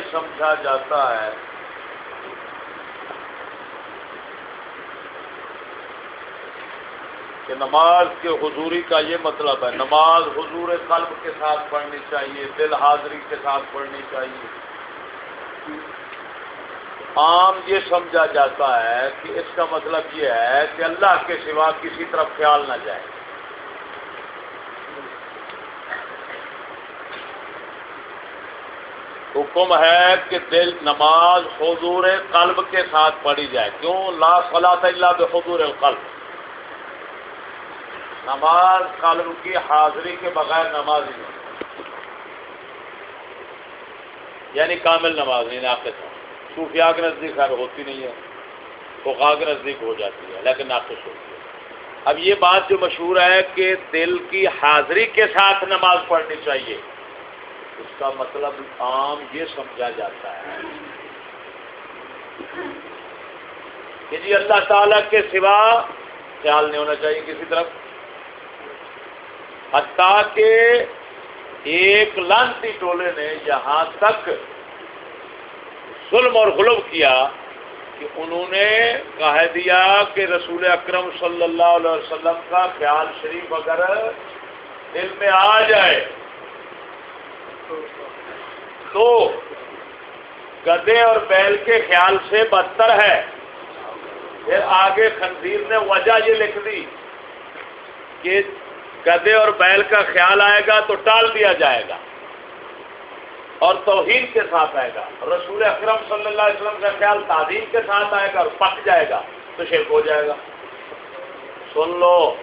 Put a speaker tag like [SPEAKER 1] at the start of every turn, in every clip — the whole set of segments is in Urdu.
[SPEAKER 1] یہ سمجھا جاتا ہے۔ کہ نماز کے حضوری کا یہ مطلب ہے، نماز حضور قلب کے ساتھ پڑھنی چاہیے، دل حاضری کے ساتھ پڑھنی چاہیے۔ عام یہ سمجھا جاتا ہے کہ اس کا مطلب یہ ہے کہ اللہ کے سوا کسی طرف خیال نہ جائے۔ حکم ہے کہ دل نماز حضور قلب کے ساتھ پڑھی جائے۔ کیوں؟ لا صلاح اللہ بحضور القلب۔ نماز قلب کی حاضری کے بغیر نماز ہی نہیں۔ یعنی کامل نماز نہیں، ناقص صوفیاء کے نزدیک خیر ہوتی نہیں ہے فقا کے نزدیک ہو جاتی ہے، لیکن ناقص ہوتی ہے۔ اب یہ بات جو مشہور ہے کہ دل کی حاضری کے ساتھ نماز پڑھنی چاہیے۔ اس کا مطلب عام یہ سمجھا جاتا ہے کہ جی اللہ تعالی کے سوا خیال نہیں ہونا چاہیے کسی طرف۔ حتیٰ کہ ایک لانتی ٹولے نے یہاں تک ظلم اور غلب کیا کہ انہوں نے کہہ دیا کہ رسول اکرم صلی اللہ علیہ وسلم کا خیال شریف اگر دل میں آ جائے تو گدے اور بیل کے خیال سے بدتر ہے۔ پھر آگے خنزیر نے وجہ یہ لکھ دی کہ گدے اور بیل کا خیال آئے گا تو ٹال دیا جائے گا۔ اور توہین کے ساتھ آئے گا۔ رسول اکرم صلی اللہ علیہ وسلم کا خیال تعظیم کے ساتھ آئے گا اور پک جائے گا تو شرک ہو جائے گا۔ سن لو،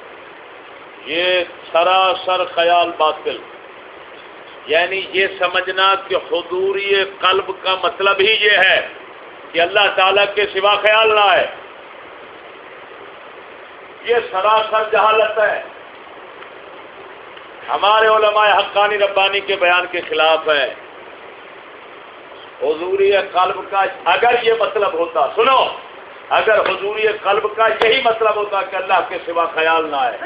[SPEAKER 1] یہ سراسر خیال باطل۔ یعنی یہ سمجھنا کہ حضوری قلب کا مطلب ہی یہ ہے کہ اللہ تعالی کے سوا خیال نہ آئے۔ یہ سراسر جہالت ہے۔ ہمارے علماء حقانی ربانی کے بیان کے خلاف ہے۔ حضوری قلب کا اگر یہ مطلب ہوتا، سنو، اگر حضوری قلب کا یہی مطلب ہوتا کہ اللہ کے سوا خیال نہ آئے،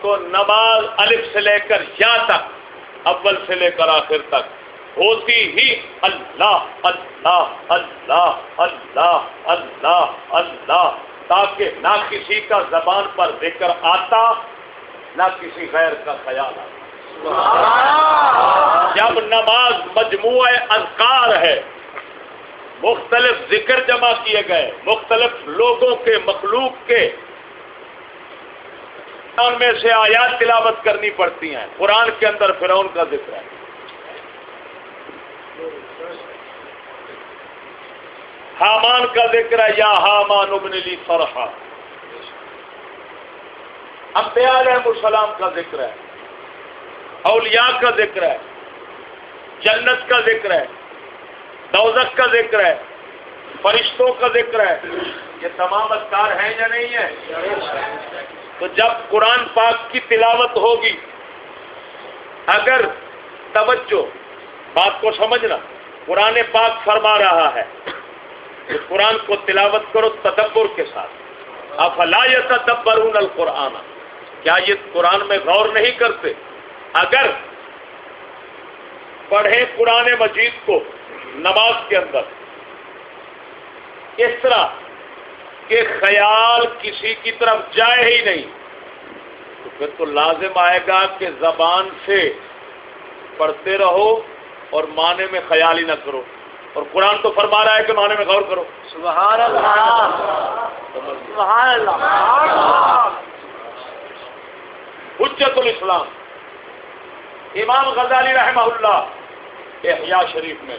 [SPEAKER 1] تو نماز الف سے لے کر یا تک اول سے لے کر آخر تک۔ ہوتی ہی اللہ اللہ اللہ اللہ اللہ اللہ۔ تاکہ نہ کسی کا زبان پر ذکر آتا نہ کسی غیر کا خیال آتا۔ جب نماز مجموعہ اذکار ہے مختلف ذکر جمع کیے گئے مختلف لوگوں کے مخلوق کے ان میں سے آیات تلاوت کرنی پڑتی ہیں۔ قرآن کے اندر فرعون کا ذکر ہے۔ حامان کا ذکر ہے، یا حامان ابن لی فرحا امبیا علیہ السلام کا ذکر ہے۔ اولیاء کا ذکر ہے۔ جنت کا ذکر ہے۔ دوزک کا ذکر ہے۔ فرشتوں کا ذکر ہے۔ یہ تمام اذکار ہیں یا نہیں ہے تو جب قرآن پاک کی تلاوت ہوگی، اگر توجہ، بات کو سمجھنا، قرآن پاک فرما رہا ہے کہ قرآن کو تلاوت کرو تدبر کے ساتھ۔ افلا تدبرون القرآن۔ کیا یہ قرآن میں غور نہیں کرتے؟ اگر پڑھیں قرآن مجید کو نماز کے اندر، اس طرح کہ خیال کسی کی طرف جائے ہی نہیں۔ تو پھر تو لازم آئے گا کہ زبان سے پڑھتے رہو اور معنی میں خیال ہی نہ کرو۔ اور قرآن تو فرما رہا ہے کہ معنی میں غور کرو۔ سبحان سبحان اللہ۔ اللہ حجت الاسلام۔ امام غزالی رحمہ اللہ احیاء شریف میں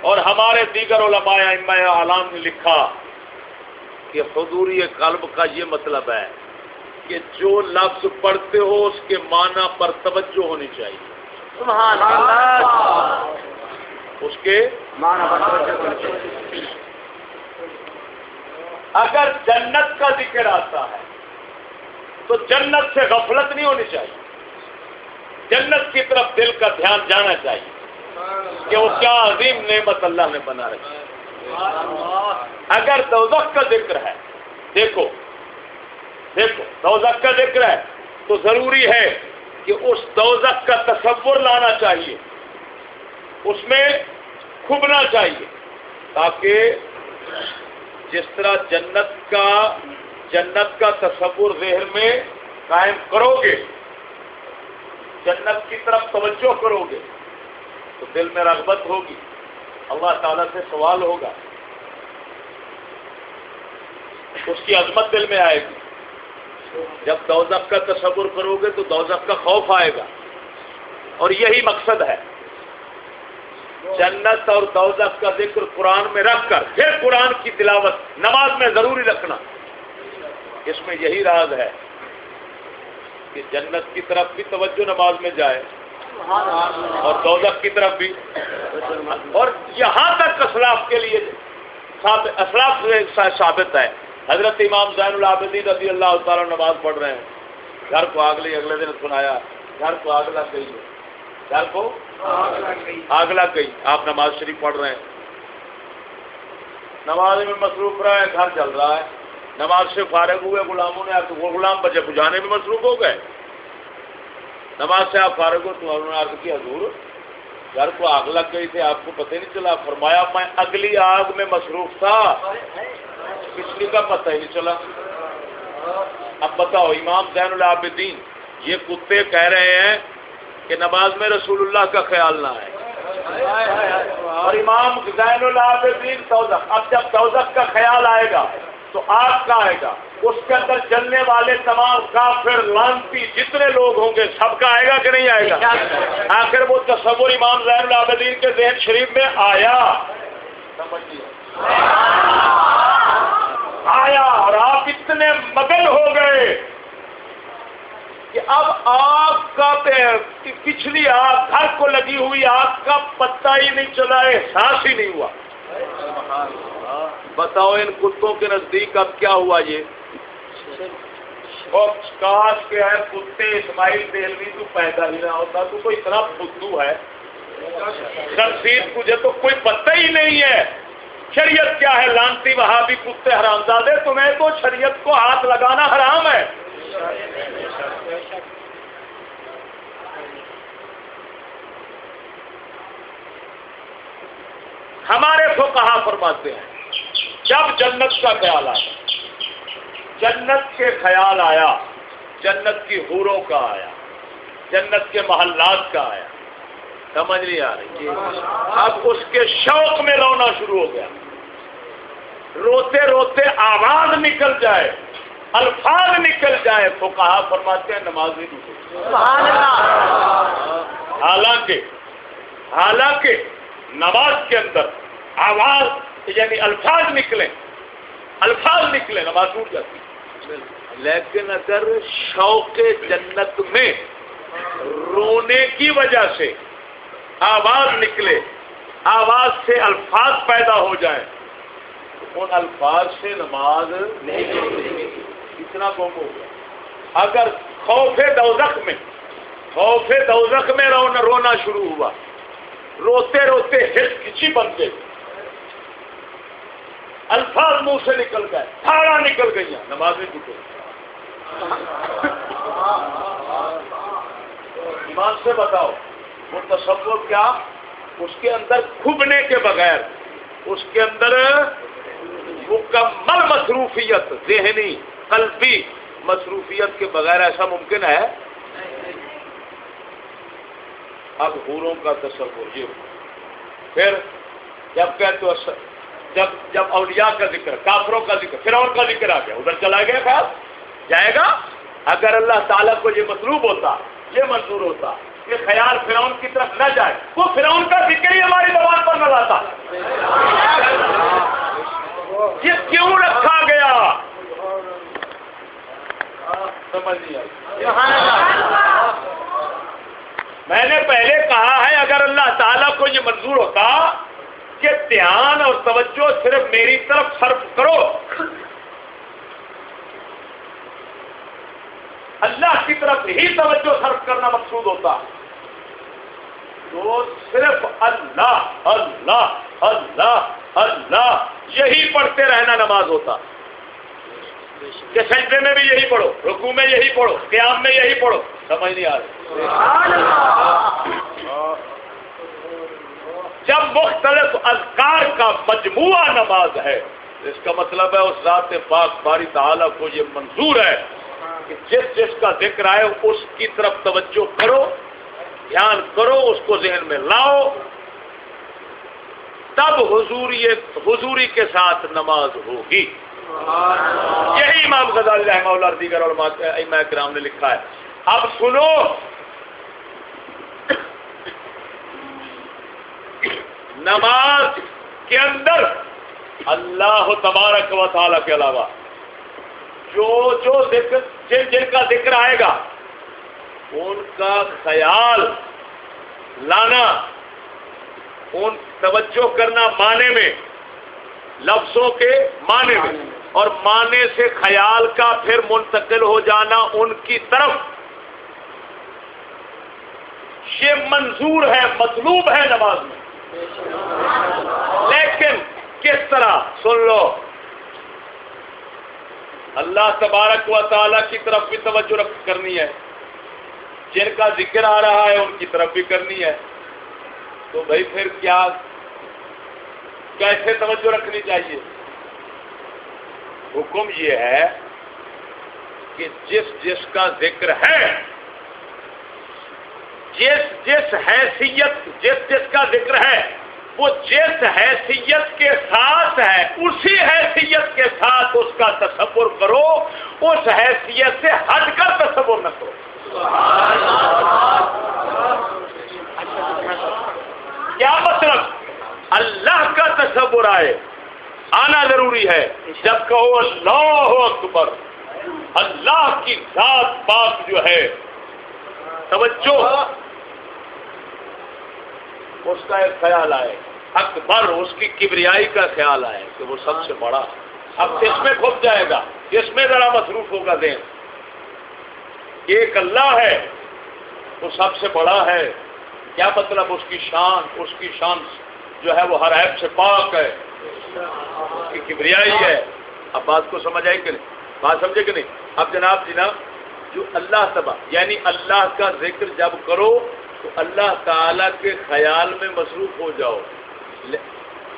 [SPEAKER 1] اور ہمارے دیگر علماء علام نے لکھا کہ حضوری قلب کا یہ مطلب ہے کہ جو لفظ پڑھتے ہو اس کے معنی پر توجہ ہونی چاہیے۔ سبحان اللہ۔ اس کے معنی پر توجہ ہونی چاہیے۔ اگر جنت کا ذکر آتا ہے تو جنت سے غفلت نہیں ہونی چاہیے۔ جنت کی طرف دل کا دھیان جانا چاہیے کہ وہ کیا عظیم نعمت اللہ نے بنا رکھی۔ اگر دوزخ کا ذکر ہے، دیکھو دیکھو، دوزخ کا ذکر ہے تو ضروری ہے کہ اس دوزخ کا تصور لانا چاہیے، اس میں کھبنا چاہیے، تاکہ جس طرح جنت کا جنت کا تصور ذہن میں قائم کرو گے، جنت کی طرف توجہ کرو گے، تو دل میں رغبت ہوگی۔ اللہ تعالیٰ سے سوال ہوگا۔ اس کی عظمت دل میں آئے گی۔ جب دوزخ کا تصور کرو گے تو دوزخ کا خوف آئے گا۔ اور یہی مقصد ہے۔ جنت اور دوزخ کا ذکر قرآن میں رکھ کر، پھر قرآن کی تلاوت نماز میں ضروری رکھنا۔ اس میں یہی راز ہے کہ جنت کی طرف بھی توجہ نماز میں جائے۔ اور دوزخ کی طرف بھی۔ اور یہاں تک اسلاف کے لیے اسلاف ثابت ہے۔ حضرت امام زین العابدین رضی اللہ تعالیٰ نماز پڑھ رہے ہیں۔ گھر کو آگ لی اگلے دن سنایا۔ گھر کو آگ لگ گئی۔ گھر کو آگ لگ گئی۔ آپ نماز شریف پڑھ رہے ہیں۔ نماز میں مصروف رہا ہے گھر چل رہا ہے۔ نماز سے فارغ ہوئے، غلاموں نے وہ غلام بچے بجانے میں مصروف ہو گئے۔ نماز سے آپ فارغ ہو، تو انہوں نے عرض کی حضور گھر کو آگ لگ گئی تھی، آپ کو پتہ نہیں چلا۔ فرمایا، میں اگلی آگ میں مصروف تھا۔ پچھلی کا پتہ ہی نہیں چلا۔ اب بتاؤ، امام زین العابدین یہ کتے کہہ رہے ہیں کہ نماز میں رسول اللہ کا خیال نہ آئے۔ اور امام زین العابدین توزق اب جب توزق کا خیال آئے گا تو آگ کا آئے گا۔ اس کے اندر چلنے والے تمام کافر، لانتی جتنے لوگ ہوں گے، سب کا آئے گا کہ نہیں آئے گا؟ آخر وہ تصور امام زین العابدین کے ذہن شریف میں آیا۔ آیا اور آپ اتنے مگن ہو گئے کہ اب آگ کا پچھلی آگ، گھر کو لگی ہوئی آگ کا پتہ ہی نہیں چلا احساس ہی نہیں ہوا۔ بتاؤ ان کتوں کے نزدیک اب کیا ہوا یہ؟ کاش کے ہے کتے اسماعیل دہلوی تو پیدا ہی نہ ہوتا، تو کوئی اتنا بدھو ہے۔ نصیب تجھے تو کوئی پتہ ہی نہیں ہے۔ شریعت کیا ہے؟ لانتی وہاں بھی کتے حرام زادے تمہیں تو شریعت کو ہاتھ لگانا حرام ہے۔ ہمارے کو کہاں فرماتے ہیں۔ جب جنت کا خیال آیا، جنت کے خیال آیا، جنت کی حوروں کا آیا، جنت کے محلات کا آیا، سمجھ نہیں آ رہی۔ اب اس کے شوق میں رونا شروع ہو گیا۔ روتے روتے آواز نکل جائے، الفاظ نکل جائے تو کہا فرماتے ہیں نماز نہیں حالانکہ حالانکہ نماز کے اندر آواز یعنی الفاظ نکلے الفاظ نکلے، نماز ٹوٹ جاتی۔ لیکن اگر شوق جنت میں رونے کی وجہ سے آواز نکلے، آواز سے الفاظ پیدا ہو جائے ان الفاظ سے نماز نہیں اتنا گم ہو گیا۔ اگر خوف دوزخ میں، خوف دوزخ میں رونا رونا شروع ہوا۔ روتے روتے ہل کچی بن گئے الفاظ منہ سے نکل گئے، تھاڑا نکل گئی نماز میں ٹوٹے ایمان سے بتاؤ، وہ تصور کیا؟ اس کے اندر کھبنے کے بغیر۔ اس کے اندر مکمل مصروفیت، ذہنی، قلبی مصروفیت کے بغیر ایسا ممکن ہے؟ اب حوروں کا تصور یہ ہو۔ پھر جبکہ تو جب جب اولیاء کا ذکر، کافروں کا ذکر پھر اور کا ذکر آ گیا، ادھر چلا گیا خیال جائے گا؟ اگر اللہ تعالیٰ کو یہ مطلوب ہوتا، یہ منظور ہوتا کہ خیال فرعون کی طرف نہ جائے وہ فرعون کا ذکر ہی ہماری زبان پر نہ لاتا۔ یہ کیوں رکھا گیا؟ میں نے پہلے کہا ہے، اگر اللہ تعالیٰ کو یہ منظور ہوتا کہ دھیان اور توجہ صرف میری طرف صرف کرو۔ اللہ کی طرف ہی توجہ صرف کرنا مقصود ہوتا۔ تو صرف اللہ اللہ اللہ اللہ یہی پڑھتے رہنا نماز ہوتا۔ کہ سجدے میں بھی یہی پڑھو رکو میں یہی پڑھو قیام میں یہی پڑھو سمجھ نہیں آ رہی۔ جب مختلف اذکار کا مجموعہ نماز ہے، اس کا مطلب ہے اس ذات پاک باری تعالیٰ کو یہ منظور ہے کہ جس جس کا ذکر آئے، اس کی طرف توجہ کرو، دھیان کرو، اس کو ذہن میں لاؤ۔ تب حضوری حضوری کے ساتھ نماز ہوگی۔ یہی امام غزال رحمہ اللہ دیگر علماء کرام نے لکھا ہے۔ اب سنو نماز کے اندر اللہ تبارک و تعالی کے علاوہ جو جو ذکر جن جن کا ذکر آئے گا، ان کا خیال لانا، ان توجہ کرنا معنی میں، لفظوں کے معنی میں، اور معنی سے خیال کا پھر منتقل ہو جانا ان کی طرف۔ یہ منظور ہے، مطلوب ہے نماز میں۔ لیکن کس طرح؟ سن لو۔ اللہ تبارک و تعالی کی طرف بھی توجہ کرنی ہے۔ جن کا ذکر آ رہا ہے، ان کی طرف بھی کرنی ہے۔ تو بھائی پھر کیا؟ کیسے توجہ رکھنی چاہیے؟ حکم یہ ہے کہ جس جس کا ذکر ہے جس جس حیثیت جس جس کا ذکر ہے، وہ جس حیثیت کے ساتھ ہے، اسی حیثیت کے ساتھ اس کا تصور کرو، اس حیثیت سے ہٹ کر تصور نہ کرو۔ کیا مطلب؟ اللہ کا تصور آئے۔ آنا ضروری ہے۔ جب کہو اللہ اکبر، اللہ کی ذات بات جو ہے، توجہ۔ اس کا ایک خیال آئے۔ اکبر اس کی کبریائی کا خیال آئے کہ وہ سب سے بڑا۔ اب اس میں کھپ جائے گا۔ اس میں ذرا مصروف ہوگا دین ایک اللہ ہے، وہ سب سے بڑا ہے۔ کیا مطلب اس کی شان، اس کی شان جو ہے وہ ہر ایپ سے پاک ہے۔ اس کی کبریائی ہے۔ اب بات کو سمجھ آئی کہ نہیں؟ بات سمجھے کہ نہیں؟ اب جناب جناب، جو اللہ تبا یعنی اللہ کا ذکر جب کرو تو اللہ تعالی کے خیال میں مصروف ہو جاؤ۔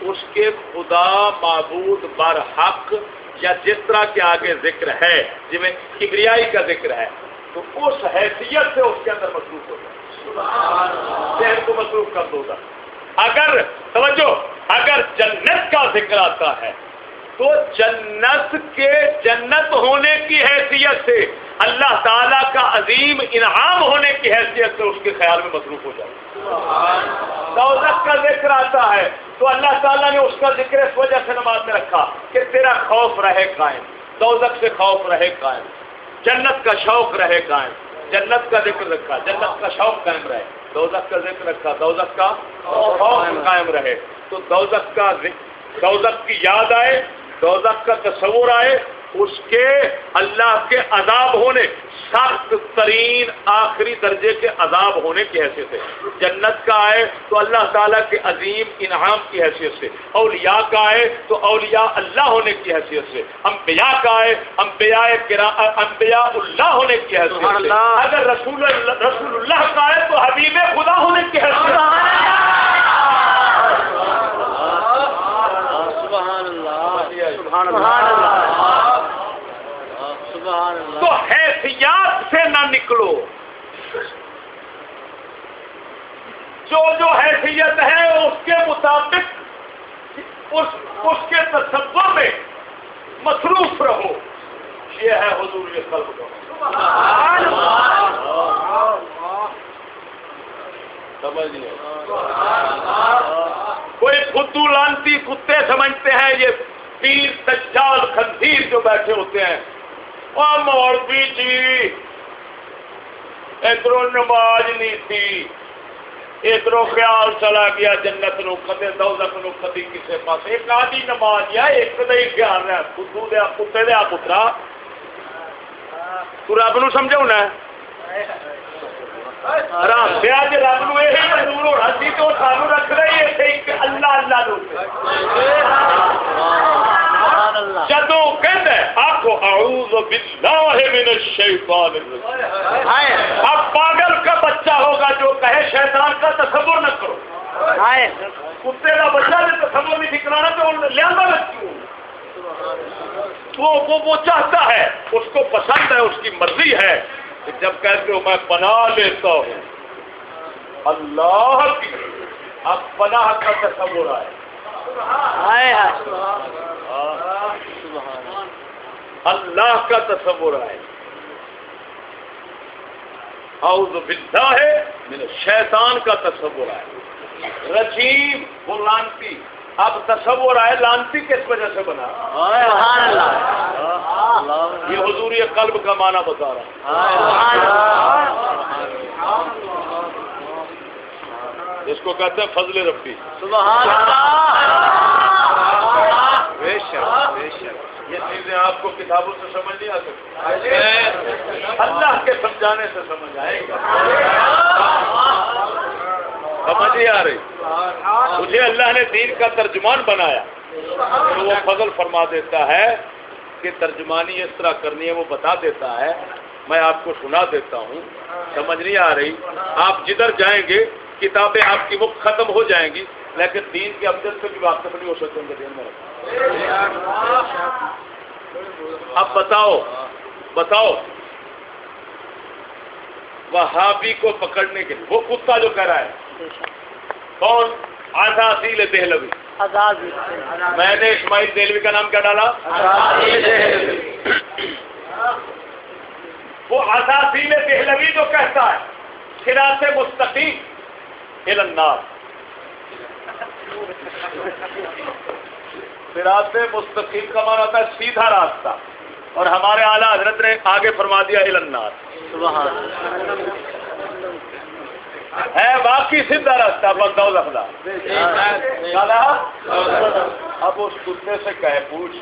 [SPEAKER 1] اس کے خدا معبود بر حق یا جس طرح کے آگے ذکر ہے جی میں کبریائی کا ذکر ہے تو اس حیثیت سے اس کے اندر مصروف ہو جائے ذہن کو مصروف کر دو گا اگر توجہ اگر جنت کا ذکر آتا ہے تو جنت کے جنت ہونے کی حیثیت سے اللہ تعالیٰ کا عظیم انعام ہونے کی حیثیت سے اس کے خیال میں مصروف ہو جائے۔ دولت کا ذکر آتا ہے تو اللہ تعالیٰ نے اس کا ذکر اس وجہ سے نماز میں رکھا کہ تیرا خوف رہے قائم دولت سے خوف رہے قائم، جنت کا شوق رہے قائم، جنت کا ذکر رکھا، جنت کا شوق قائم رہے۔ دوزخ کا ذکر رکھا، دوزخ کا خوف قائم رہے۔ تو دوزخ کا دوزخ کی یاد آئے، دوزخ کا تصور آئے اس کے اللہ کے عذاب ہونے سخت ترین آخری درجے کے عذاب ہونے کی حیثیت سے۔ جنت کا آئے تو اللہ تعالیٰ کے عظیم انعام کی حیثیت سے۔ اولیاء کا آئے تو اولیاء اللہ ہونے کی حیثیت سے۔ انبیاء کا آئے انبیاء انبیاء اللہ ہونے کی حیثیت سے۔ اگر رسول اللہ رسول اللہ کا آئے تو حبیب خدا ہونے کی حیثیت تو حیثیات سے نہ نکلو۔ جو جو حیثیت ہے اس کے مطابق اس اس کے تصور میں مصروف رہو۔ یہ ہے حضور یہ قلب کوئی خدو لانتی کتے سمجھتے ہیں یہ پیر تجال خنزیر جو بیٹھے ہوتے ہیں۔ مولوی جی ادھر نماز نہیں تھی ادھر خیال چلا گیا جنت نو کدے دولت نو کدی کسی پاس ایک آدھی نماز یا ایک دے خیال ہے خدو دیا کتے دیا پترا تو رب نو سمجھا نا رب دیا جی رب نو یہ منظور ہونا سی تو سانو رکھ رہی ہے اللہ اللہ جدو کہ آخو اعوذ من الشیطان اب پاگل کا بچہ ہوگا جو کہے شیطان کا تصور نہ کرو. کتے کا بچہ بھی تصور نہیں ٹھکرانا تو لیا وہ وہ وہ چاہتا ہے اس کو پسند ہے اس کی مرضی ہے۔ جب کہتے ہو میں پناہ لیتا ہوں۔ اللہ کی اب پناہ کا تصور آئے اللہ کا تصور آئے اعوذ باللہ ہے شیطان کا تصور آئے رجیم وہ لانتی۔ اب تصور آئے لانتی کس وجہ سے بنا؟ یہ حضور یہ قلب کا معنی بتا رہا جس کو کہتے ہیں فضل ربی۔ یہ چیزیں آپ کو کتابوں سے سمجھ نہیں آ سکتی اللہ کے سمجھانے سے سمجھ آئے گا۔ سمجھ نہیں آ رہی۔ مجھے اللہ نے دین کا ترجمان بنایا۔ تو وہ فضل فرما دیتا ہے کہ ترجمانی اس طرح کرنی ہے، وہ بتا دیتا ہے۔ میں آپ کو سنا دیتا ہوں۔ سمجھ نہیں آ رہی۔ آپ جدھر جائیں گے، کتابیں آپ کی مخ ختم ہو جائیں گی، لیکن دین کے افضل سے بھی واقف نہیں ہو سکتے گے دین میں اب بتاؤ بتاؤ۔ وہابی کو پکڑنے کے وہ کتا جو کہہ رہا ہے۔ کون؟ آدھا اصیل دہلوی۔ میں نے اسماعیل دہلوی کا نام کیا ڈالا؟ وہ آدھا اصیل دہلوی جو کہتا ہے سرا سے مستقیم مستقیم کا مانا ہوتا ہے سیدھا راستہ۔ اور ہمارے اعلیٰ حضرت نے آگے فرما دیا ہے باقی سیدھا راستہ بندہ لفظہ اب اس کتے سے کہے پوچھ۔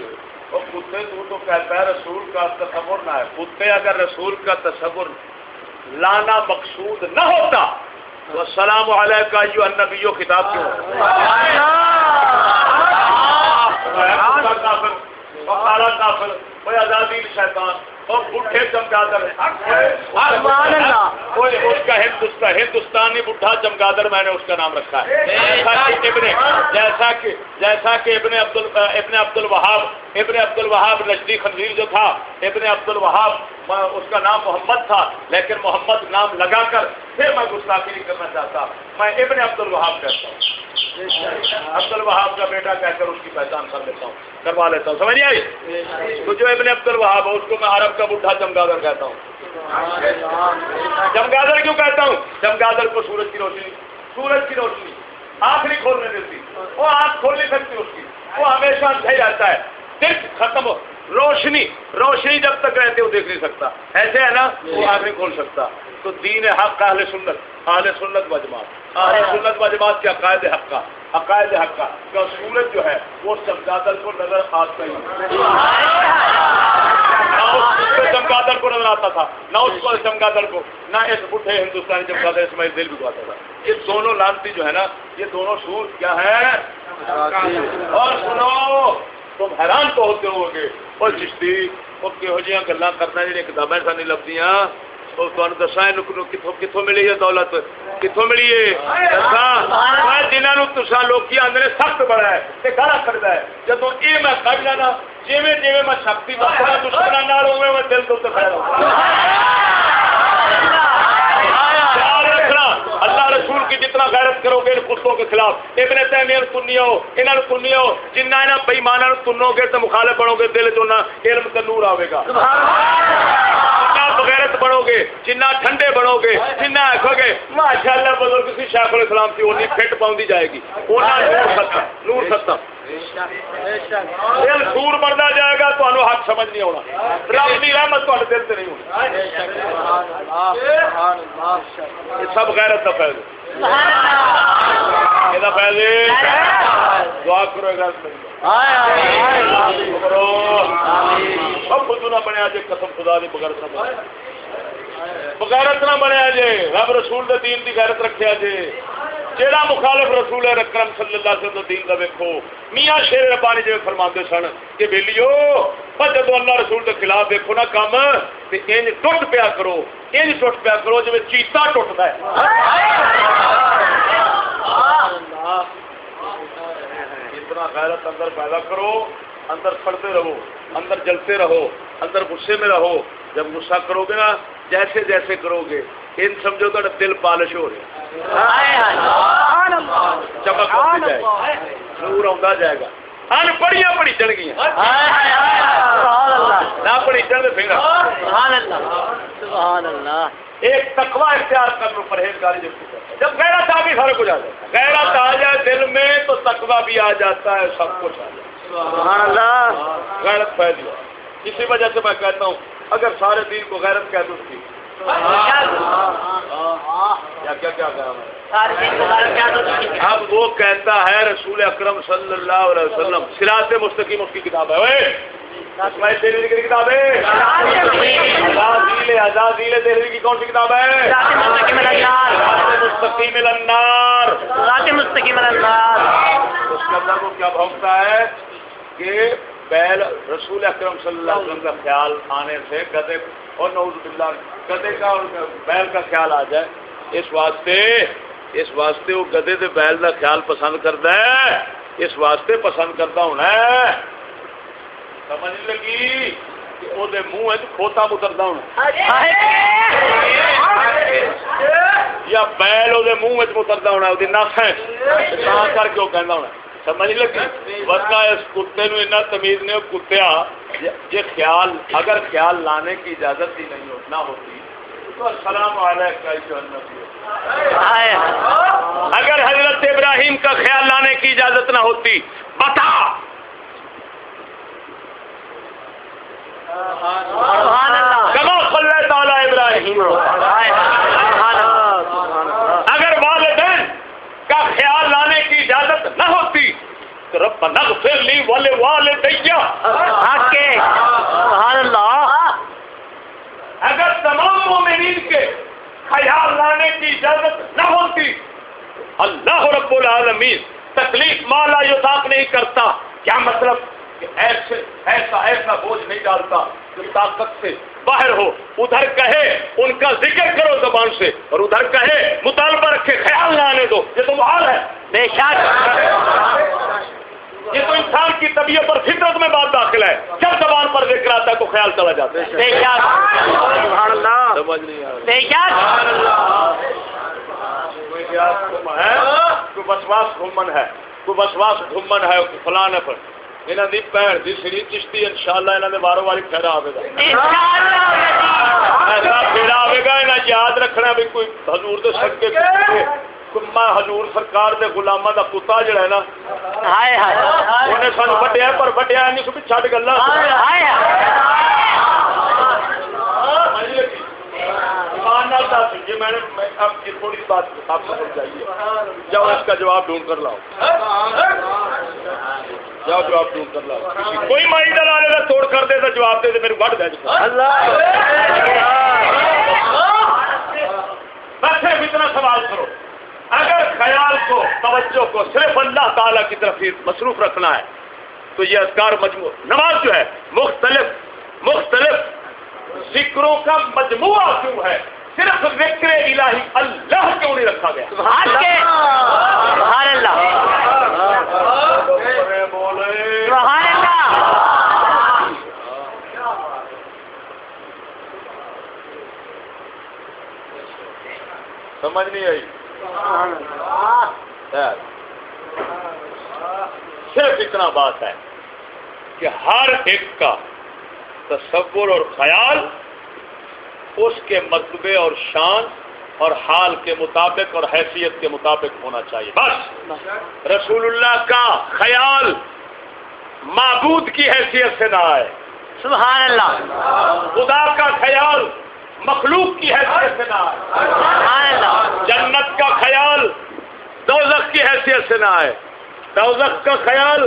[SPEAKER 1] وہ کتے تو تو کہتا ہے رسول کا تصور نہ ہے۔ کتے اگر رسول کا تصور لانا مقصود نہ ہوتا السلام علیکم النبیو خطاب کیوں؟ کافر کوئی آزادی شیطان اور بڈھے چمگادر اس کا ہندوستان ہندوستانی بڈھا چمگادر میں نے اس کا نام رکھا ہے۔ ابن جیسا کہ جیسا کہ ابن عبد ابن عبد الوہاب ابن عبد الوہاب نجدی خنزیر جو تھا ابن عبد الوہاب اس کا نام محمد تھا لیکن محمد نام لگا کر پھر میں گستاخی نہیں کرنا چاہتا۔ میں ابن عبد الوہاب کہتا ہوں۔ عبد الوہاب کا بیٹا کہہ کر اس کی پہچان کر لیتا ہوں، کروا لیتا ہوں، سمجھ نہیں آئی؟ تو جو ابن عبد الوہاب ہے، اس کو میں عرب کا بڈھا چمگادر کہتا ہوں۔ چمگادر کیوں کہتا ہوں؟ چمگادر کو سورج کی روشنی، سورج کی روشنی آنکھ نہیں کھولنے دیتی۔ وہ آنکھ کھول نہیں سکتی اس کی، وہ ہمیشہ صحیح رہتا ہے۔ دل ختم ہو، روشنی روشنی جب تک رہتی وہ دیکھ نہیں سکتا۔ ایسے ہے نا، وہ آنکھ نہیں کھول سکتا۔ تو دین حق، اہل سنت اہل سنت و جماعت. اہل سنت و جماعت کے عقائد حق کا عقائد حق کا کیا سورج جو ہے وہ چمگادر کو نظر آتا ہی چمگادر کو نظر آتا تھا نہ اس کو چمگادر کو نہ اس بڈھے ہندوستانی چمگادر اس میں دل بھی آتا تھا۔ یہ دونوں لانتی جو ہے نا یہ دونوں سور کیا ہے؟ اور سنو تم حیران تو ہوتے ہو گے اور چشتی وہ کہو جہاں گلا کرنا جی کتابیں سانی لبدیاں دسا کتوں ملی ہے دولت کتوں ملی ہے جنہوں تسا لوگ آدھے سخت بڑا ہے گالا کرتا ہے جب یہ میں کر لینا جی جی میں شکتی بخرا دشمن میں دل تو خیر اللہ رسول کی جتنا غیرت کرو گے ان کتوں کے خلاف ابن تیمیہ کنیا ہو انہوں نے کنیا ہو جنہ انہیں بےمانا تنو گے تو مخالف بنو گے دل چ علم کا نور آئے گا بنو گے جنہ ٹھنڈے بنو گے جنہ آخو گے ماشاء اللہ بزرگ کسی شیخ الاسلام کی اونی فٹ پاؤں جائے گی۔ نور ختم نور ختم دل سور بنتا جائے گا تو حق سمجھ نہیں آنا رب کی رحمت تے دل سے نہیں ہونی۔ سب غیرت کا فائدہ دعا کرو گا بنیا جی قسم خدا دی بغیرت نہ بغیرت نہ بنیا جی رب رسول دے دین دی غیرت رکھیا جی جہاں مخالف رسول اکرم صلی اللہ علیہ وسلم دین کا ویکو میاں شیر ربانی جی فرما سن کہ ویلیو پر جب اللہ رسول کے خلاف دیکھو نا کام تو انج ٹوٹ پیا کرو۔ انج ٹوٹ پیا کرو جی چیتا ٹوٹتا ہے۔ اتنا غیرت اندر پیدا کرو، اندر پڑتے رہو، اندر جلتے رہو، اندر غصے میں رہو۔ جب غصہ کرو گے نا جیسے جیسے کرو گے ان سمجھو تو دل پالش ہو رہا چمک جائے۔ گا نور آ جائے گا۔ ان پڑھیاں پڑھی چڑھ گئی نہ پڑھی چڑھ پھر۔ ایک تقوی اختیار کر لو پرہیزگاری جب گہرا تھا بھی سارے کچھ آ جاتا ہے آ جائے دل میں تو تقوی بھی آ جاتا ہے سب کچھ آ جاتا ہے۔ غیرت پھیلی اسی وجہ سے میں کہتا ہوں اگر سارے دین کو غیرت کہہ دوں کی اب وہ کہتا ہے رسول اکرم صلی اللہ علیہ وسلم سراط مستقیم اس کی کتاب ہے۔ کتاب ہے؟ دہلی کی کون سی کتاب ہے؟ مستقیم النار مستقیم النار اس کے اندر وہ کیا بھونکتا ہے کہ بیل رسول اکرم صلی اللہ علیہ وسلم کا خیال آنے سے گدے اور نوز باللہ گدے کا اور بیل کا خیال آ جائے۔ اس واسطے اس واسطے وہ گدے دے بیل کا خیال پسند کرتا ہے۔ اس واسطے پسند کرتا ہونا ہے۔ سمجھ لگی وہ منہ کھوتا ہونا یا بیل وہ منہ مترتا ہونا وہ نس ہے۔ کر کے وہ کہنا ہونا سمجھ لگی؟ ورنہ اس کتے نو اتنا تمیز نے کتیا یہ خیال اگر خیال لانے کی اجازت ہی نہیں نہ ہوتی تو السلام علیکم اگر حضرت ابراہیم کا خیال لانے کی اجازت نہ ہوتی بتا۔ کما صلی تعالی ابراہیم۔ اگر والدین کا خیال لانے کی اجازت نہ ہوتی رب نغفر لی والے والے دیا اگر تمام مومنین کے خیال لانے کی اجازت نہ ہوتی اللہ رب العالمین تکلیف مالا یوتاق نہیں کرتا۔ کیا مطلب کہ ایسے ایسا ایسا بوجھ نہیں ڈالتا جو طاقت سے باہر ہو۔ ادھر کہے ان کا ذکر کرو زبان سے اور ادھر کہے مطالبہ رکھے خیال نہ آنے دو۔ یہ تو محال ہے۔ بے شک۔ یہ تو انسان کی طبیعت اور فطرت میں بات داخل ہے جب زبان پر ذکر آتا ہے تو خیال چلا جاتا ہے بسواس گھومن ہے کوئی بسواس گھومن ہے فلان پر یہاں کی بھن کی سری چشتی ان شاء اللہ یہاں باروں والی پھیرا آئے گا ایسا پھیرا آئے گا یہاں یاد رکھنا بھی کوئی حضور دے سڑکے میں حضور سرکار دے غلامہ دا کتا جڑا ہے نا انہیں سانو وڈیا پر وڈیا نہیں سو چڈ گلا میں نے اب تھوڑی بات آپ کو سمجھائیے جب اس کا جواب ڈھونڈ کر لاؤ جاؤ جواب ڈھونڈ کر لاؤ کوئی مائی دلالے کا توڑ کر دے تو جواب دے دے میرے بڑھ دے بس اتنا سوال کرو اگر خیال کو توجہ کو صرف اللہ تعالیٰ کی طرف مصروف رکھنا ہے تو یہ اذکار مجموع نماز جو ہے مختلف مختلف ذکروں کا مجموعہ کیوں ہے؟ صرف ذکر الہی اللہ کیوں نہیں رکھا گیا؟ سمجھ نہیں آئی۔ صرف اتنا بات ہے کہ ہر ایک کا تصور اور خیال اس کے مرتبے اور شان اور حال کے مطابق اور حیثیت کے مطابق ہونا چاہیے۔ بس۔ رسول اللہ کا خیال معبود کی حیثیت سے نہ آئے۔
[SPEAKER 2] سبحان اللہ۔
[SPEAKER 1] خدا کا خیال مخلوق کی حیثیت سے نہ آئے۔
[SPEAKER 2] سبحان اللہ
[SPEAKER 1] جنت کا خیال دوزخ کی حیثیت سے نہ آئے۔ دوزخ کا خیال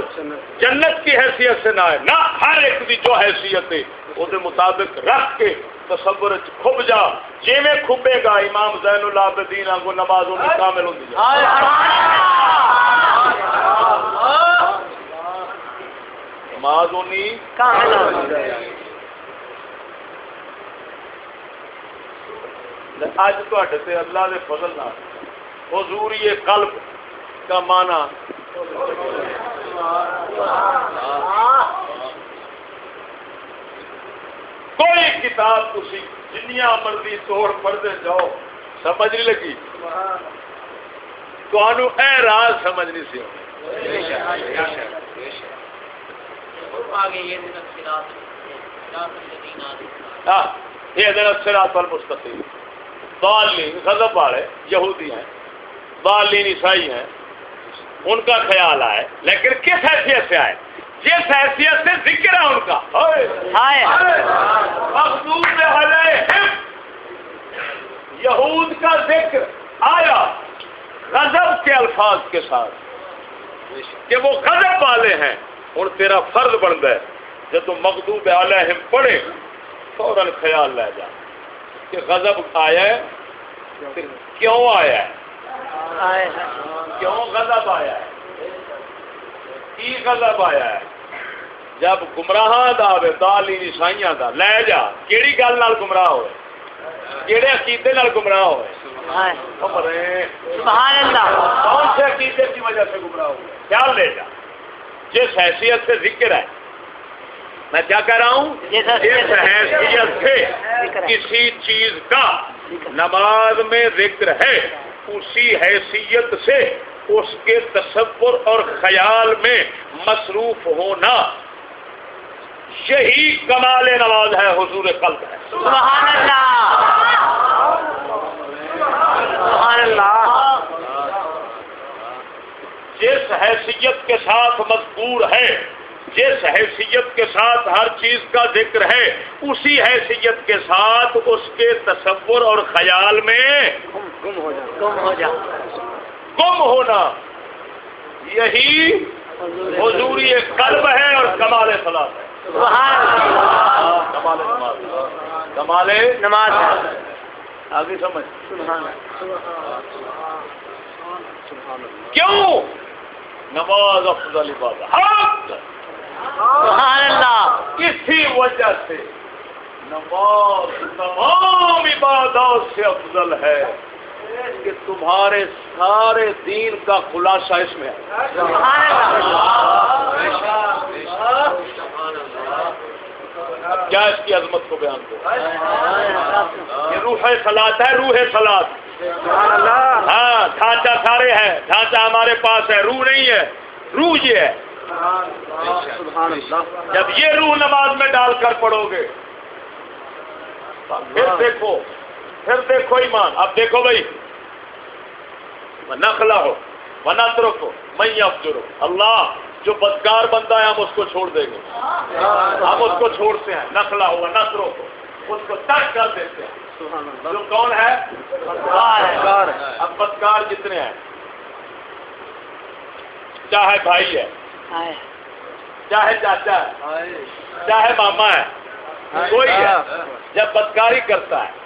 [SPEAKER 1] جنت کی حیثیت سے نہ آئے۔ نہ ہر ایک کی جو حیثیت ہے اس مطابق رکھ کے تصور کھب جا۔ جی میں کھبے گا امام زین العابدین کو نماز ان کامل ہوتی نماز ہونی اج تے اللہ دے فضل نہ حضور یہ قلب کا معنی۔ کوئی کتاب تھی جنیا مرضی توڑ پڑھتے جاؤ، سمجھ نہیں لگی۔ تو اے راز سمجھ نہیں سی۔ یہ دن سراط المستقیم۔ بالین غضب والے، یہودی ہیں۔ بالین عیسائی ہیں۔ ان کا خیال آئے لیکن کس حیثیت سے آئے؟ جس حیثیت سے ذکر ہے ان کا۔ یہود کا ذکر آیا غضب کے الفاظ کے ساتھ کہ وہ غضب والے ہیں۔ اور تیرا فرض بنتا ہے جب تم مخدوب علیہم پڑھے فوراً خیال لے جا۔ کہ غضب آیا ہے کیوں آیا ہے۔ کیوں غضب آیا ہے؟ کی غضب آیا ہے؟ جب گمراہ دے دالی عیسائیاں دا لے جا کیڑی گل نال گمراہ ہوئے؟ کیڑے عقیدے نال گمراہ ہوئے؟
[SPEAKER 2] سبحان اللہ۔
[SPEAKER 1] کون سے عقیدے کی وجہ سے گمراہ ہوئے؟ کیا لے جا۔ جس حیثیت سے ذکر ہے۔ میں کیا کہہ رہا ہوں؟ جس حیثیت سے کسی چیز کا نماز میں ذکر ہے اسی حیثیت سے اس کے تصور اور خیال میں مصروف ہونا یہی کمال نماز ہے، حضور قلب ہے۔
[SPEAKER 2] سبحان اللہ سبحان اللہ
[SPEAKER 1] جس حیثیت کے ساتھ مذکور ہے، جس حیثیت کے ساتھ ہر چیز کا ذکر ہے، اسی حیثیت کے ساتھ اس کے تصور اور خیال میں
[SPEAKER 2] گم ہو جا گم
[SPEAKER 1] ہونا یہی حضوری قلب ہے اور کمال فلاح ہے۔ کمال کمال
[SPEAKER 2] نماز
[SPEAKER 1] آگے سمجھ۔ کیوں؟ نماز افضل عبادت۔
[SPEAKER 2] سبحان اللہ۔
[SPEAKER 1] کسی وجہ سے نماز تمام عبادات سے افضل ہے۔ کہ تمہارے سارے دین کا خلاصہ اس میں ہے۔ کیا اس کی عظمت کو بیان کرو یہ روح سلاد ہے، روح سلاد ہاں ڈھانچہ سارے ہیں، ڈھانچہ ہمارے پاس ہے، روح نہیں ہے، روح یہ ہے۔ جب یہ روح نماز میں ڈال کر پڑھو گے، پھر دیکھو پھر دیکھو ایمان۔ اب دیکھو بھائی۔ نخلا ہو منتر ہو میں افجر ہو اللہ جو بدکار بندہ ہے ہم اس کو چھوڑ دیں گے۔ ہم اس کو چھوڑتے ہیں۔ نخلا ہو نثروں کو اس کو ترک کر دیتے ہیں۔ جو کون ہے؟ اب بدکار جتنے ہیں؟ چاہے بھائی ہے۔ چاہے چاچا ہے۔ چاہے ماما ہے۔ کوئی ہے۔ جب بدکاری کرتا ہے۔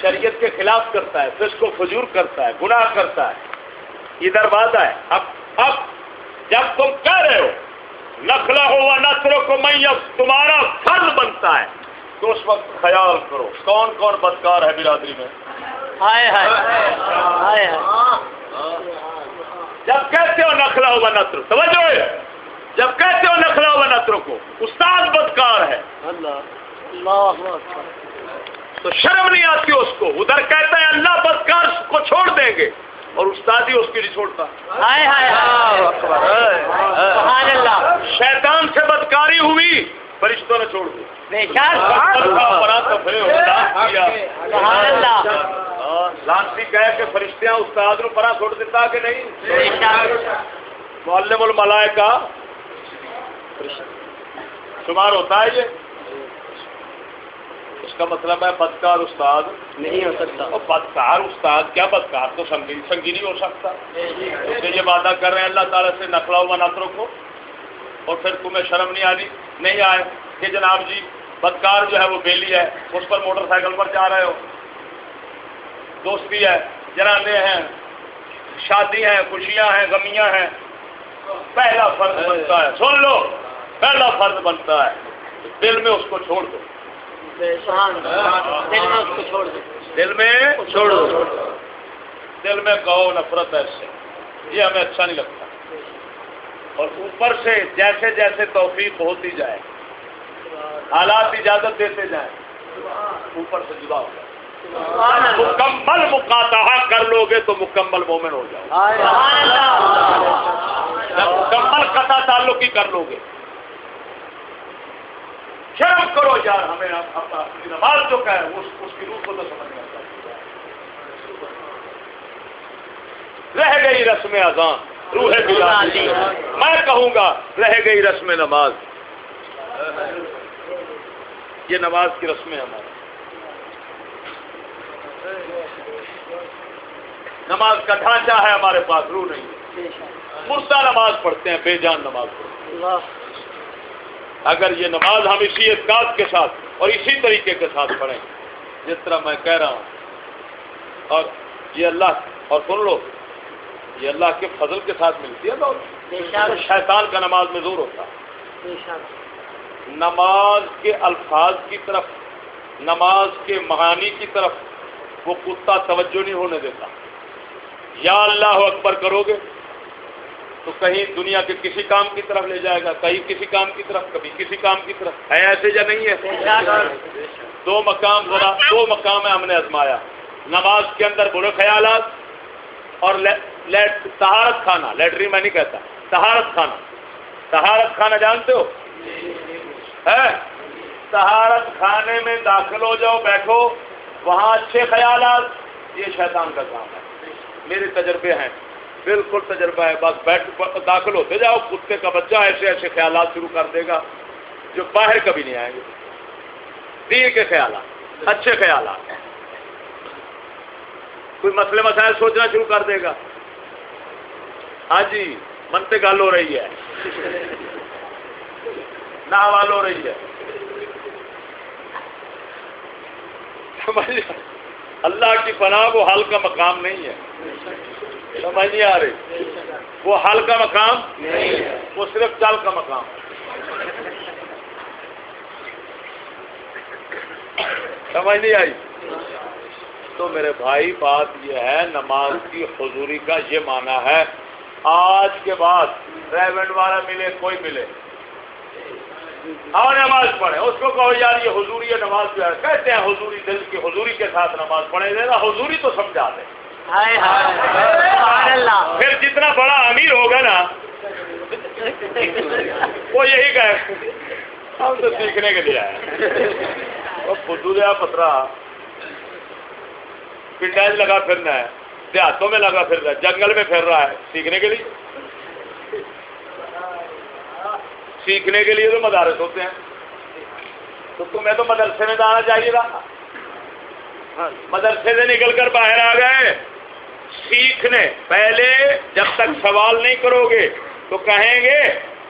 [SPEAKER 1] شریعت کے خلاف کرتا ہے اس کو فجور کرتا ہے گناہ کرتا ہے۔ ادھر بات ہے۔ اب اب جب تم کہہ رہے ہو نخلا ہو و نسروں کو میں تمہارا فرض بنتا ہے۔ تو اس وقت خیال کرو کون کون بدکار ہے برادری میں؟
[SPEAKER 2] ہائے ہائے۔ ہائے
[SPEAKER 1] جب کہتے ہو نخلا ہوا نتر سمجھو جب کہتے ہو نخلا ہوا نتر کو استاد بدکار ہے۔
[SPEAKER 2] اللہ۔
[SPEAKER 1] تو شرم نہیں آتی اس کو۔ ادھر کہتا ہے اللہ بدکار کو چھوڑ دیں گے۔ اور استاد ہی اس کی نہیں چھوڑتا۔
[SPEAKER 2] اللہ
[SPEAKER 1] شیطان سے بدکاری ہوئی فرشتوں نے چھوڑ لانسی کہہ کہ فرشتیاں استاد نو پرا چھوڑ دیتا کہ نہیں؟ معلم الملائکہ۔ شمار ہوتا ہے یہ۔ اس کا مطلب ہے بدکار استاد
[SPEAKER 2] نہیں ہو سکتا۔
[SPEAKER 1] اور بدکار استاد کیا بدکار؟ تو سنگی سنگی نہیں ہو سکتا۔ اسے یہ وعدہ کر رہے ہیں اللہ تعالیٰ سے نقلا ہوا نظروں کو اور پھر تمہیں شرم نہیں آ رہی نہیں آئے کہ جناب جی بدکار جو ہے وہ بیلی ہے اس پر موٹر سائیکل پر جا رہے ہو۔ دوستی ہے جرانے ہیں شادی ہیں خوشیاں ہیں غمیاں ہیں۔ پہلا فرض بنتا ہے۔ سن لو پہلا فرض بنتا ہے۔ دل میں اس کو چھوڑ دو۔
[SPEAKER 2] دل میں اس کو چھوڑ دو۔
[SPEAKER 1] دل میں چھوڑ دو۔ دل میں کہو نفرت ہے اس سے۔ یہ ہمیں اچھا نہیں لگتا۔ اور اوپر سے جیسے جیسے توفیق ہوتی جائے حالات اجازت دیتے جائیں اوپر سے جدا ہو جائے۔ مکمل مکاتحا کر لو گے تو مکمل مومن ہو جاؤ۔ مکمل قطع تعلق ہی کر لو گے۔ شرم کرو یار، ہمیں نماز جو کہ اس کی روح کو تو سمجھ میں رہ گئی رسم اذان، روح میں کہوں گا، رہ گئی رسم نماز۔ یہ نماز کی رسم ہے ہماری۔ نماز کا ڈھانچہ ہے ہمارے پاس، روح نہیں مردہ نماز پڑھتے ہیں، بے جان نماز پڑھتے ہیں۔ اگر یہ نماز ہم اسی اعتقاد کے ساتھ اور اسی طریقے کے ساتھ پڑھیں جس طرح میں کہہ رہا ہوں اور یہ اللہ اور سن لو یہ اللہ کے فضل کے ساتھ ملتی ہے شیطان کا نماز میں زور ہوتا نماز کے الفاظ کی طرف نماز کے معانی کی طرف وہ کتا توجہ نہیں ہونے دیتا۔ یا اللہ اکبر کرو گے تو کہیں دنیا کے کسی کام کی طرف لے جائے گا، کہیں کسی کام کی طرف، کبھی کسی کام کی طرف۔ ہے ایسے یا نہیں ہے؟ دو مقام، ذرا دو مقام ہے ہم نے آزمایا نماز کے اندر برے خیالات اور تہارت کھانا لیٹرین میں نہیں کہتا تہارت کھانا۔ تہارت کھانا جانتے ہو؟ ہے؟ تہارت کھانے میں داخل ہو جاؤ، بیٹھو، وہاں اچھے خیالات، یہ شیطان کا کام ہے۔ میرے تجربے ہیں۔ بالکل تجربہ ہے، بس بیٹھ، داخل ہوتے جاؤ، کتے کا بچہ ایسے ایسے خیالات شروع کر دے گا جو باہر کبھی نہیں آئیں گے۔ دیر کے خیالات، اچھے خیالات۔ کوئی مسئلے مسائل سوچنا شروع کر دے گا۔ ہاں جی منتے گل ہو رہی ہے۔ نہ ہو رہی ہے۔ اللہ کی پناہ، وہ حل کا مقام نہیں ہے۔ سمجھ نہیں آ رہی۔ وہ حل کا مقام؟ وہ صرف چل کا مقام۔ سمجھ نہیں آئی؟ تو میرے بھائی بات یہ ہے نماز کی حضوری کا یہ معنی ہے آج کے بعد ریونڈ والا ملے کوئی ملے۔ اور نماز پڑھے اس کو کہو یار یہ حضوری نماز جو ہے کہتے ہیں حضوری دل کی حضوری کے ساتھ نماز پڑھے دینا حضوری تو سمجھا دے پھر جتنا بڑا امیر ہوگا نا، وہ یہی کہ ہم تو سیکھنے کے لیے آئے فضولیا پترا پنڈائل لگا پھرنا ہے، دیہاتوں میں لگا پھر رہا ہے، جنگل میں پھر رہا ہے۔ سیکھنے کے لیے؟ سیکھنے کے لیے تو مدارس ہوتے ہیں۔ تو تمہیں تو مدرسے میں جانا چاہیے تھا۔ مدرسے سے نکل کر باہر آ گئے۔ سیکھنے، پہلے جب تک سوال نہیں کرو گے تو کہیں گے،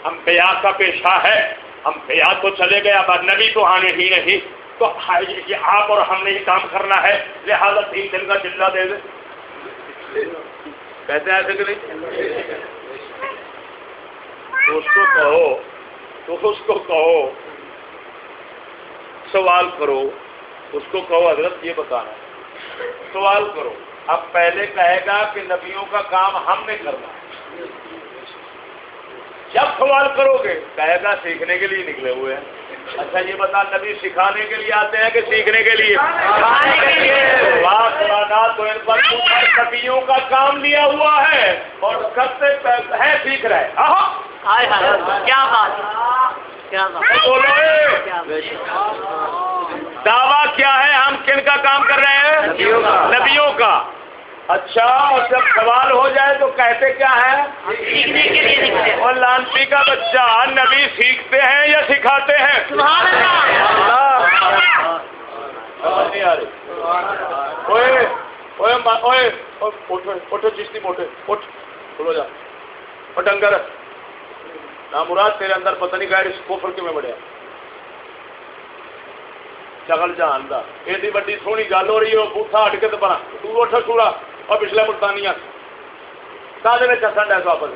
[SPEAKER 1] ہم پیا کا پیشہ ہے ہم پیا تو چلے گئے، اب نبی تو آنے ہی نہیں۔ تو یہ آپ اور ہم نے ہی کام کرنا ہے، لہٰذا تین دن کا چلا دے دے کہتے ہیں ایسے کہ نہیں؟ تو اس کو کہو تو اس کو کہو، سوال کرو، اس کو کہو، حضرت یہ بتانا سوال کرو۔ اب پہلے کہے گا کہ نبیوں کا کام ہم نے کرنا جب سوال کرو گے کہے گا سیکھنے کے لیے نکلے ہوئے ہیں۔ اچھا یہ بتا نبی سکھانے کے لیے آتے ہیں کہ سیکھنے کے لیے؟ تو ان پر نبیوں کا کام لیا ہوا ہے اور سب سے ہے سیکھ رہے
[SPEAKER 2] کیا بات۔
[SPEAKER 1] دعویٰ کیا ہے؟ ہم کن کا کام کر رہے ہیں؟ نبیوں کا۔ اچھا اور جب سوال ہو جائے تو کہتے کیا ہے اور لانسی کا بچہ نبی سیکھتے ہیں یا سکھاتے ہیں؟ اٹھو چشتی موٹے اٹھ کھلو جا۔ اور ڈنگر نہ مراد تیرے اندر پتہ نہیں گائے اس کوفر کے میں بڑھیا چگل جان کا ایڈی سونی گل ہو رہی ہے بوٹا ہٹ کے تو پڑا تو اٹھ چھوڑا اور پچھلے ملتانیاں۔ ہاں؟ کا چسن ڈیس واپس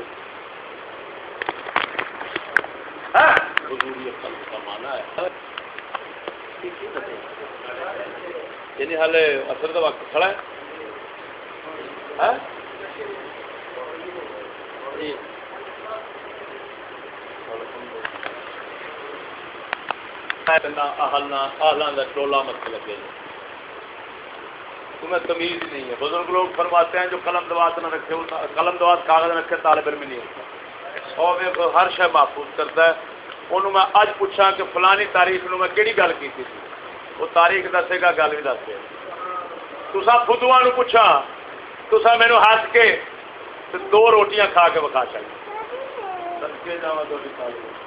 [SPEAKER 1] یعنی اثر کا وقت کھڑا ہے۔ ہاں؟ جی۔ ٹولا مت لگے تمہیں تمیز نہیں ہے۔ بزرگ لوگ فرماتے ہیں جو قلم دوات نہ رکھے قلم دوات کاغذ رکھے، طالب علم نہیں ہوتا۔ اور ہر شہ محفوظ کرتا ہے۔ انہوں میں اج پوچھا کہ فلانی تاریخ نو میں کہڑی گل کی تھی؟ وہ تاریخ دسے گا، گل بھی دس دے۔ تسا فدوا پوچھا تسا مینو ہس کے دو روٹیاں کھا کے بکھا چاہیے سدکے جا